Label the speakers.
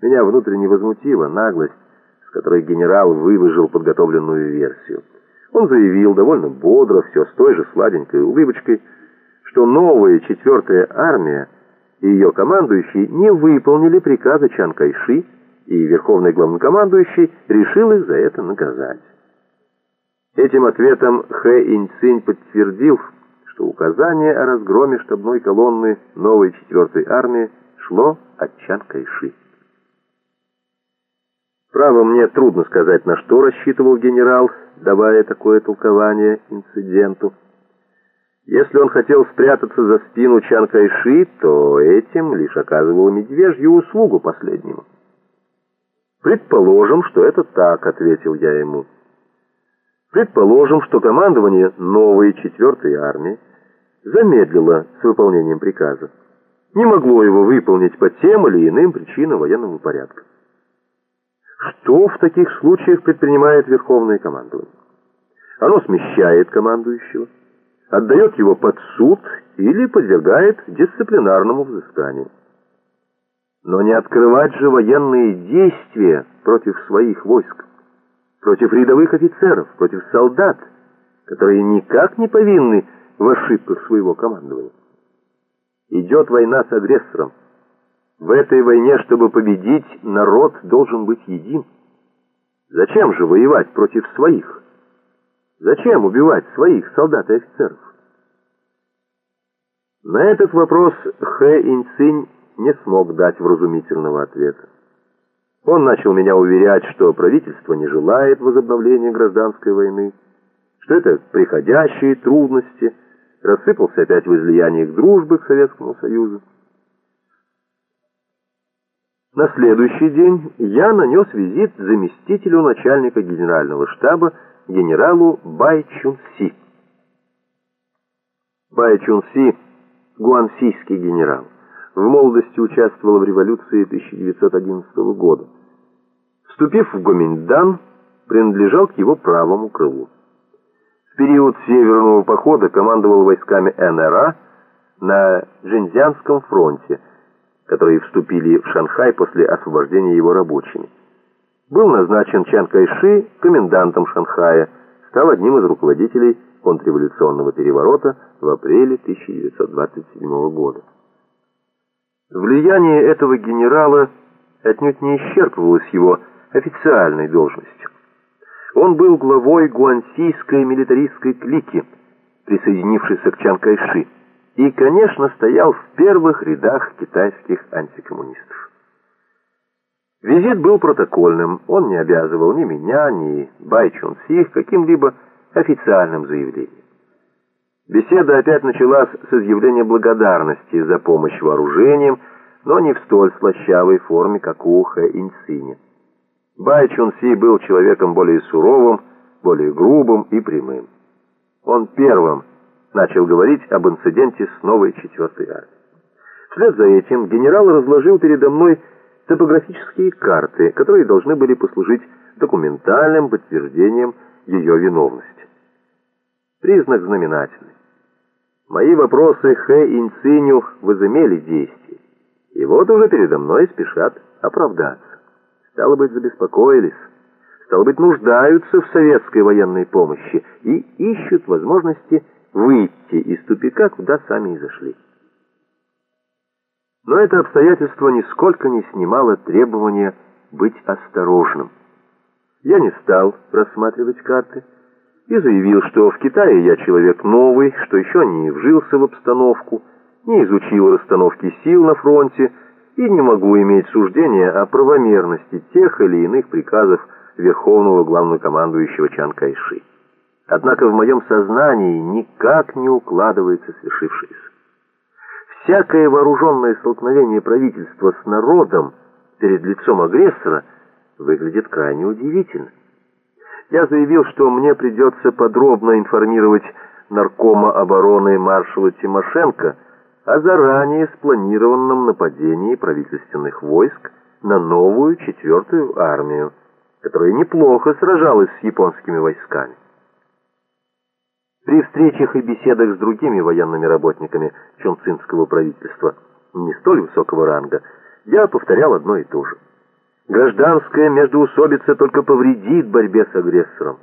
Speaker 1: Меня внутренне возмутила наглость, с которой генерал выложил подготовленную версию. Он заявил довольно бодро, все с той же сладенькой улыбочкой, что новая четвертая армия и ее командующий не выполнили приказа Чан Кайши, и верховный главнокомандующий решил их за это наказать. Этим ответом Хэ Инцинь подтвердил, что указание о разгроме штабной колонны новой четвертой армии шло от Чан Кайши. Право, мне трудно сказать, на что рассчитывал генерал, давая такое толкование инциденту. Если он хотел спрятаться за спину Чан Кайши, то этим лишь оказывал медвежью услугу последнему. «Предположим, что это так», — ответил я ему. «Предположим, что командование новой четвертой армии замедлило с выполнением приказа. Не могло его выполнить по тем или иным причинам военного порядка. Что в таких случаях предпринимает Верховное командование? Оно смещает командующего, отдает его под суд или подвергает дисциплинарному взысканию. Но не открывать же военные действия против своих войск, против рядовых офицеров, против солдат, которые никак не повинны в ошибках своего командования. Идет война с агрессором. В этой войне, чтобы победить, народ должен быть един. Зачем же воевать против своих? Зачем убивать своих солдат и офицеров? На этот вопрос Хэ Инцинь не смог дать вразумительного ответа. Он начал меня уверять, что правительство не желает возобновления гражданской войны, что это приходящие трудности, рассыпался опять в излияниях дружбы к Советскому Союзу. На следующий день я нанес визит заместителю начальника генерального штаба генералу Бай Чун Си. Бай Чун Си – гуансийский генерал. В молодости участвовал в революции 1911 года. Вступив в Гоминьдан, принадлежал к его правому крылу. В период Северного похода командовал войсками НРА на Джинзянском фронте, которые вступили в Шанхай после освобождения его рабочими. Был назначен Чан Кайши комендантом Шанхая, стал одним из руководителей контрреволюционного переворота в апреле 1927 года. Влияние этого генерала отнюдь не исчерпывалось его официальной должностью. Он был главой гуансийской милитаристской клики, присоединившейся к Чан Кайши, и, конечно, стоял в первых рядах китайских антикоммунистов. Визит был протокольным, он не обязывал ни меня, ни Бай Чун Си каким-либо официальным заявлением. Беседа опять началась с изъявления благодарности за помощь вооружением, но не в столь слащавой форме, как у Хэ Иньциня. Бай Чун Си был человеком более суровым, более грубым и прямым. Он первым начал говорить об инциденте с новой четвертой армией. Вслед за этим генерал разложил передо мной топографические карты, которые должны были послужить документальным подтверждением ее виновности. Признак знаменательный. Мои вопросы Хэ Инциню возымели действие, и вот уже передо мной спешат оправдаться. Стало быть, забеспокоились, стало быть, нуждаются в советской военной помощи и ищут возможности выйти из тупика, куда сами и зашли. Но это обстоятельство нисколько не снимало требования быть осторожным. Я не стал рассматривать карты и заявил, что в Китае я человек новый, что еще не вжился в обстановку, не изучил расстановки сил на фронте и не могу иметь суждения о правомерности тех или иных приказов Верховного Главнокомандующего Чан Кайши. Однако в моем сознании никак не укладывается свершившееся. Всякое вооруженное столкновение правительства с народом перед лицом агрессора выглядит крайне удивительно. Я заявил, что мне придется подробно информировать наркома обороны маршала Тимошенко о заранее спланированном нападении правительственных войск на новую четвертую армию, которая неплохо сражалась с японскими войсками. При встречах и беседах с другими военными работниками чунцинского правительства не столь высокого ранга я повторял одно и то же. Гражданская междоусобица только повредит борьбе с агрессором.